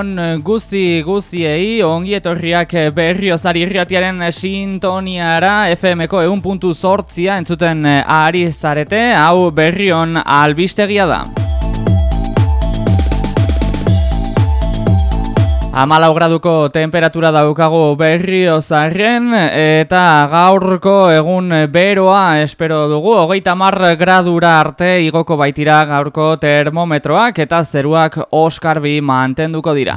Egunon guzti guztiei ongi etorriak berriozari irratiaren sintoniara FMko egun puntu sortzia entzuten ari zarete, hau berrion albistegia da. Amalau graduko temperatura daukagu berri ozarren eta gaurko egun beroa espero dugu. Hogeita mar gradura arte igoko baitira gaurko termometroak eta zeruak oskarbi mantenduko dira.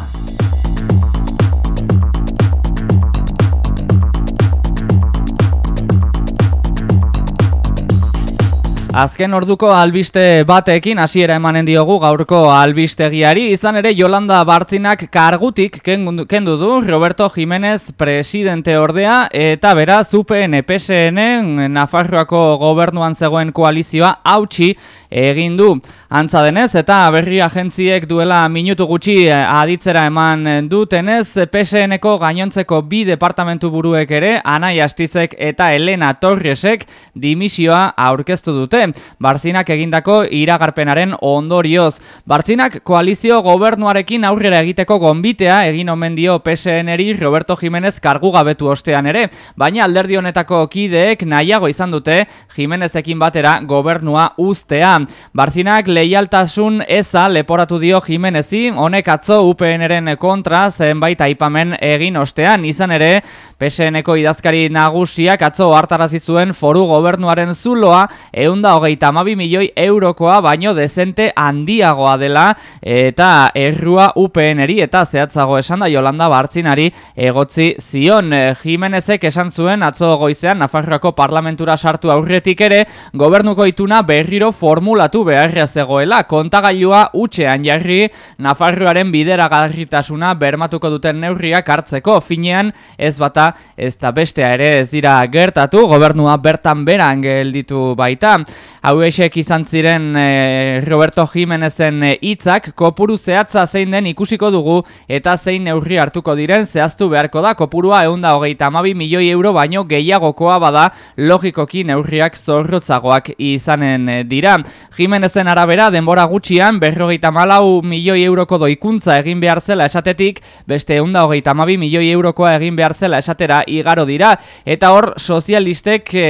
Azken orduko albiste batekin hasiera emanen diogu gaurko albistegiari. Izan ere Yolanda Bartzinak kargutik kendu du Roberto Jiménez presidente ordea. Eta beraz UPN PSN Nafarroako gobernuan zegoen koalizioa hautsi egin du. Antza denez eta berri agentziek duela minutu gutxi eh, aditzera eman dutenez PSNeko gainontzeko bi departamentu buruek ere Anai Astizek eta Elena Torresek dimisioa aurkeztu dute. Barzinak egindako iragarpenaren ondorioz. Barzinak koalizio gobernuarekin aurrera egiteko gonbitea egin omen dio PSNeri Roberto Jimenez kargu gabetu ostean ere, baina alderdi honetako kideek nahiago izan dute Jimenezekin batera gobernua uztea. Barzinak leialtasun eza leporatu dio Jimenezi, honek atzo UPNren kontra zenbait aipamen egin ostean, izan ere, PSNeko idazkari nagusiak atzo hartarazi zuen foru gobernuaren zuloa, eunda hogeita amabi milioi eurokoa baino dezente handiagoa dela, eta errua UPNeri eta zehatzago esan da Jolanda Bartzinari egotzi zion. Jimenezek esan zuen atzo goizean Nafarroako parlamentura sartu aurretik ere, gobernuko ituna berriro formu formulatu beharria zegoela kontagailua utxean jarri Nafarroaren bideragarritasuna bermatuko duten neurriak hartzeko finean ez bata ez da bestea ere ez dira gertatu gobernua bertan beran gelditu baita. Hau esek izan ziren e, Roberto Jimenezen hitzak kopuru zehatza zein den ikusiko dugu eta zein neurri hartuko diren zehaztu beharko da kopurua eunda hogeita amabi milioi euro baino gehiagokoa bada logikoki neurriak zorrotzagoak izanen dira Jimenezen arabera denbora gutxian berrogeita malau milioi euroko doikuntza egin behar zela esatetik, beste eunda hogeita mabi milioi eurokoa egin behar zela esatera igaro dira, eta hor sozialistek e,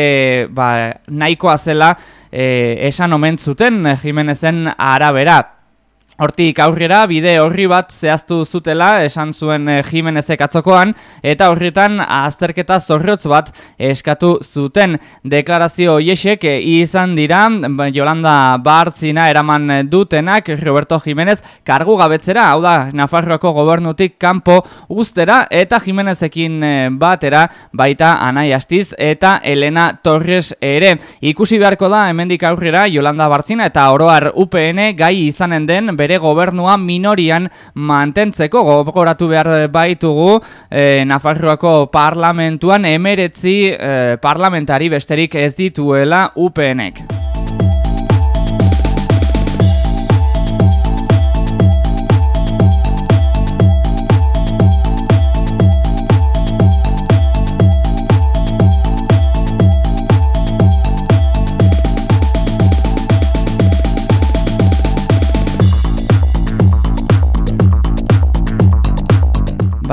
ba, nahikoa zela e, esan omen zuten Jimenezen arabera. Hortik aurrera bide horri bat zehaztu zutela esan zuen e, Jimenezek atzokoan eta horretan azterketa zorrotz bat eskatu zuten. Deklarazio hoiesek eh, izan dira ba, Jolanda Bartzina eraman dutenak Roberto Jimenez kargu gabetzera hau da Nafarroako gobernutik kanpo ustera eta Jimenezekin eh, batera baita Anai Astiz eta Elena Torres ere. Ikusi beharko da hemendik aurrera Jolanda Bartzina eta oroar UPN gai izanen den bere gobernua minorian mantentzeko gogoratu behar baitugu e, Nafarroako parlamentuan emeretzi e, parlamentari besterik ez dituela UPNek.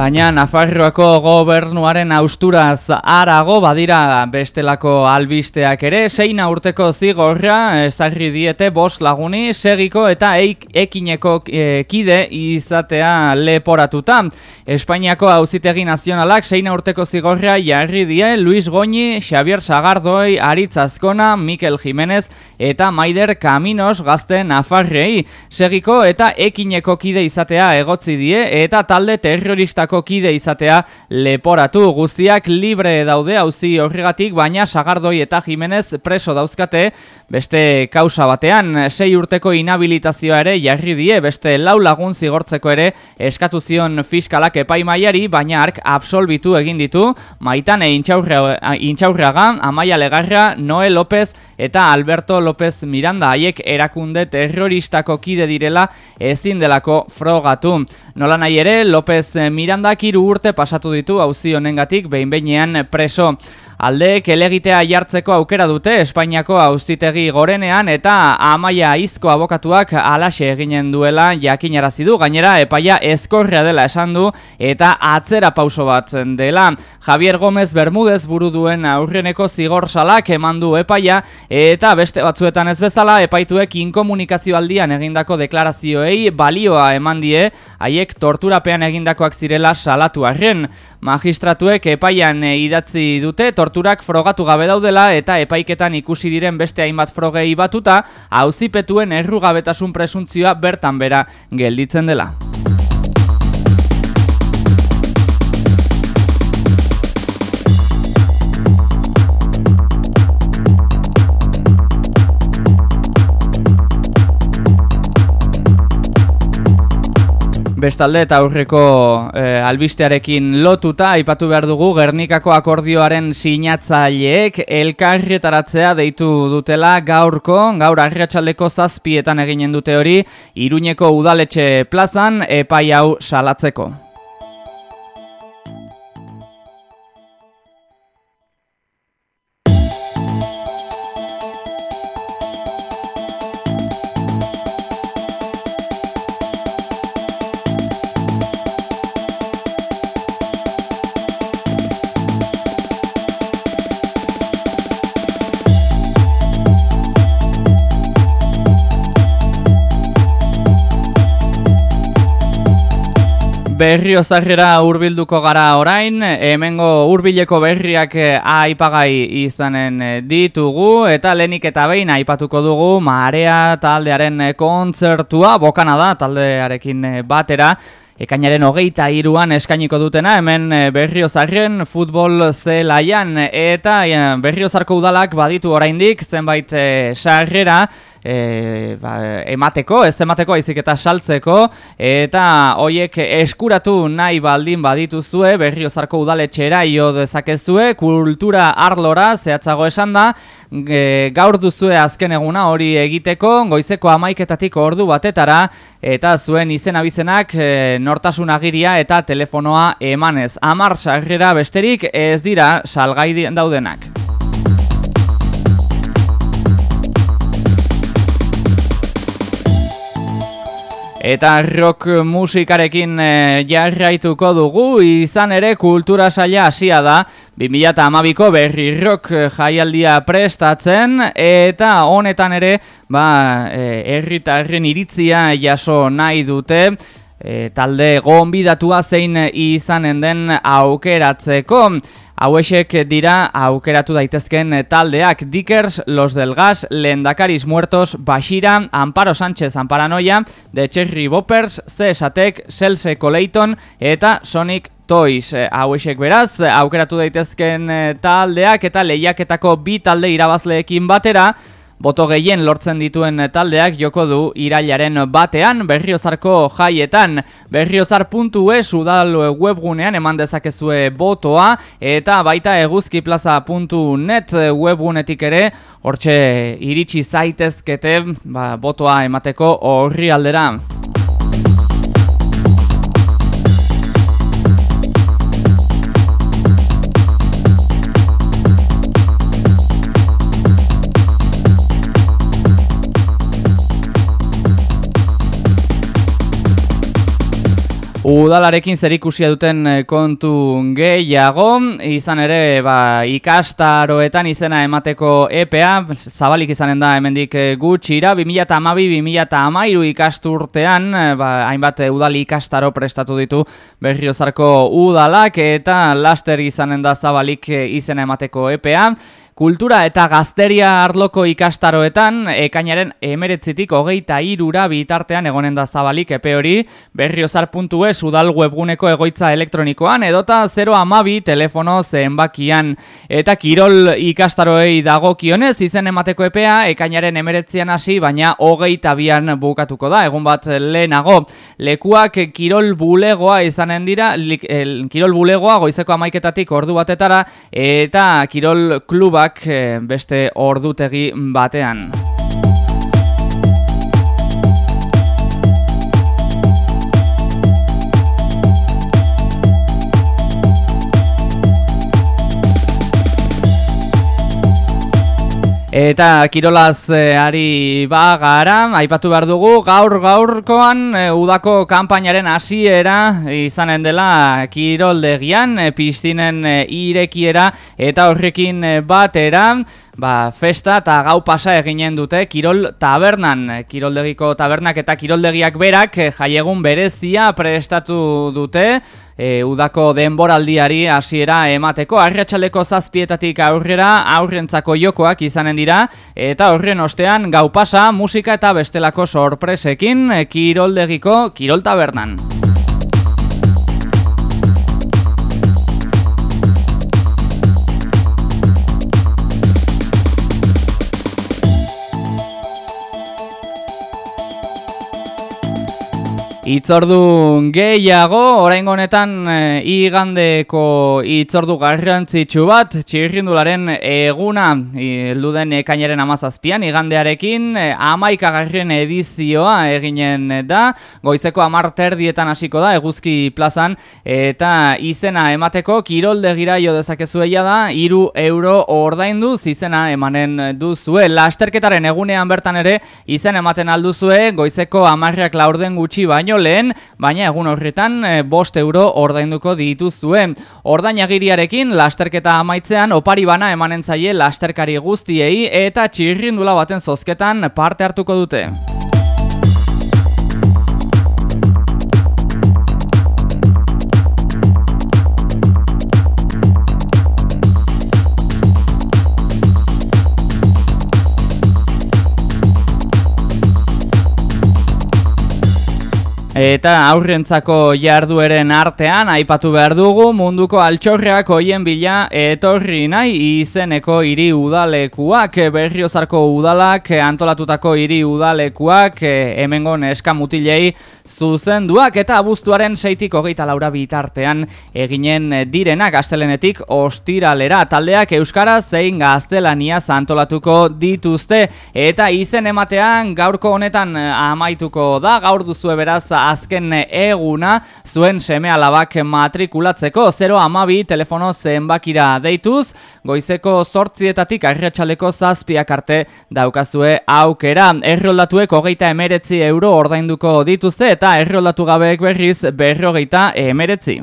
Baina Nafarroako gobernuaren austuraz arago badira bestelako albisteak ere, zein urteko zigorra ezarri diete bos laguni segiko eta eik, ekineko e, kide izatea leporatuta. Espainiako auzitegi nazionalak zein urteko zigorra jarri die Luis Goñi, Xavier Sagardoi, Aritz Azkona, Mikel Jimenez eta Maider Kaminos gazte Nafarrei. Segiko eta ekineko kide izatea egotzi die eta talde terrorista kide izatea leporatu. Guztiak libre daude auzi horregatik baina Sagardoi eta Jimenez preso dauzkate beste kausa batean sei urteko inhabilitazioa ere jarri die beste lau lagun zigortzeko ere eskatu zion fiskalak epaimaiari baina ark absolbitu egin ditu Maitane Intxaurraga, Amaia Legarra, Noe López eta Alberto López Miranda haiek erakunde terroristako kide direla ezin delako frogatu. Nola nahi ere, López Miranda kiru urte pasatu ditu auzi honengatik behin preso. Aldeek elegitea jartzeko aukera dute Espainiako austitegi gorenean eta amaia izko abokatuak alaxe eginen duela jakinarazi du gainera epaia ezkorrea dela esan du eta atzera pauso bat dela. Javier Gómez Bermúdez buru duen aurreneko zigor salak eman du epaia eta beste batzuetan ez bezala epaituek inkomunikazio aldian egindako deklarazioei balioa eman die haiek torturapean egindakoak zirela salatu arren. Magistratuek epaian idatzi dute torturak frogatu gabe daudela eta epaiketan ikusi diren beste hainbat frogei batuta auzipetuen errugabetasun presuntzioa bertan bera gelditzen dela. Bestalde eta aurreko e, albistearekin lotuta aipatu behar dugu Gernikako akordioaren sinatzaileek elkarrietaratzea deitu dutela gaurko, gaur arriatxaldeko zazpietan eginen dute hori, Iruñeko udaletxe plazan epai hau salatzeko. Berriozarrera hurbilduko gara orain, hemengo hurbileko berriak eh, aipagai izanen eh, ditugu. Eta lenik eta behin aipatuko dugu Marea taldearen eh, kontzertua. Bokana da taldearekin batera. Ekainaren hogeita iruan eskainiko dutena, hemen berriozarren futbol zelaian. Eta berriozarko udalak baditu oraindik zenbait sarrera, e, ba, emateko, ez emateko aizik eta saltzeko eta hoiek eskuratu nahi baldin badituzue berriozarko udaletxera io dezakezue kultura arlora zehatzago esan da e, gaur duzue azken eguna hori egiteko goizeko amaiketatik ordu batetara eta zuen izen abizenak e, nortasun agiria eta telefonoa emanez amar sarrera besterik ez dira salgai daudenak. Eta rock musikarekin e, jarraituko dugu, izan ere kultura saia hasia da, 2008ko berri rock jaialdia prestatzen, eta honetan ere, ba, e, erritarren iritzia jaso nahi dute, e, talde gonbidatua zein izanen den aukeratzeko. Hauesek dira aukeratu daitezken taldeak Dickers, Los del Gas, Lendakaris Muertos, Bashira, Amparo Sánchez, Amparanoia, The Cherry Boppers, CSATEC, Selse Coleiton eta Sonic Toys. Hauesek beraz, aukeratu daitezken taldeak eta lehiaketako bi talde irabazleekin batera, boto gehien lortzen dituen taldeak joko du irailaren batean berriozarko jaietan berriozar.es udal webgunean eman dezakezue botoa eta baita eguzkiplaza.net webgunetik ere hortxe iritsi zaitezkete ba, botoa emateko horri aldera. Udalarekin zerikusia duten eh, kontu gehiago, izan ere ba, ikastaroetan izena emateko EPA, zabalik izanen da hemendik eh, gutxira, 2008-2008 ikasturtean, eh, ba, hainbat udali ikastaro prestatu ditu berriozarko udalak, eta laster izanen da zabalik izena emateko EPA, Kultura eta gazteria arloko ikastaroetan, ekainaren emeretzitik hogeita irura bitartean egonen da zabalik epe hori, berriozar.es udal webguneko egoitza elektronikoan, edota 0 amabi telefono zenbakian. Eta kirol ikastaroei dago kionez, izen emateko epea, ekainaren emeretzian hasi, baina hogeita bian bukatuko da, egun bat lehenago. Lekuak kirol bulegoa izanen dira, kirol bulegoa goizeko amaiketatik ordu batetara, eta kirol klubak Eh, beste ordutegi batean. Eta kirolaz e, ari bagara, aipatu behar dugu, gaur gaurkoan e, udako kanpainaren hasiera izanen dela kiroldegian, e, piztinen e, irekiera eta horrekin batera, ba, festa eta gau pasa eginen dute kirol tabernan, kiroldegiko tabernak eta kiroldegiak berak jaiegun berezia prestatu dute, e, udako denboraldiari hasiera emateko arratsaleko zazpietatik aurrera aurrentzako jokoak izanen dira eta horren ostean gau pasa musika eta bestelako sorpresekin kiroldegiko kirol Itzordu gehiago, orain honetan e, igandeko itzordu garrantzitsu bat, txirrindularen eguna, elduden ekainaren amazazpian, igandearekin e, amaikagarren edizioa eginen da, goizeko amarter dietan hasiko da, eguzki plazan, eta izena emateko, kiroldegira jo dezakezueia da, iru euro ordaindu izena emanen duzue, lasterketaren egunean bertan ere, izen ematen alduzue, goizeko amarrak laurden gutxi baino, lehen, baina egun horretan e, bost euro ordainduko dituzue. Ordainagiriarekin lasterketa amaitzean opari bana emanen zaie lasterkari guztiei eta txirrindula baten zozketan parte hartuko dute. Eta aurrentzako jardueren artean aipatu behar dugu munduko altxorreak hoien bila etorri nahi izeneko hiri udalekuak. Berriozarko udalak antolatutako hiri udalekuak hemengon eskamutilei zuzenduak eta abuztuaren seitik hogeita laura bitartean eginen direnak astelenetik ostiralera. Taldeak euskara zein gaztelania zantolatuko dituzte. Eta izen ematean gaurko honetan amaituko da. Gaur duzu beraz azken eguna zuen seme alabak matrikulatzeko 0 amabi telefono zenbakira deituz, goizeko sortzietatik arretxaleko zazpiak arte daukazue aukera. Erroldatuek hogeita emeretzi euro ordainduko dituzte eta erroldatu gabeek berriz berrogeita emeretzi.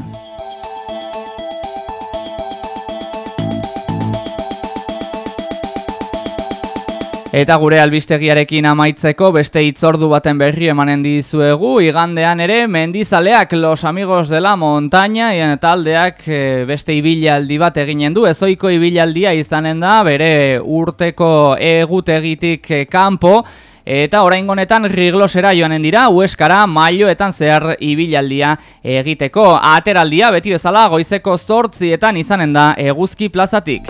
Eta gure albistegiarekin amaitzeko beste itzordu baten berri emanen dizuegu igandean ere mendizaleak los amigos de la montaña taldeak eh, beste ibilaldi bat eginen du ezoiko ibilaldia izanen da bere urteko egutegitik eh, kanpo Eta orain honetan riglosera joanen dira, ueskara, mailoetan zehar ibilaldia egiteko. Ateraldia beti bezala goizeko zortzietan izanen da eguzki plazatik.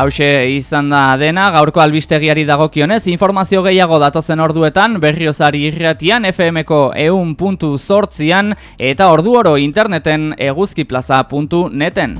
Hauxe izan da dena, gaurko albistegiari dagokionez, informazio gehiago datozen orduetan, berriozari irratian, FMko eun puntu eta ordu oro interneten eguzkiplaza.neten.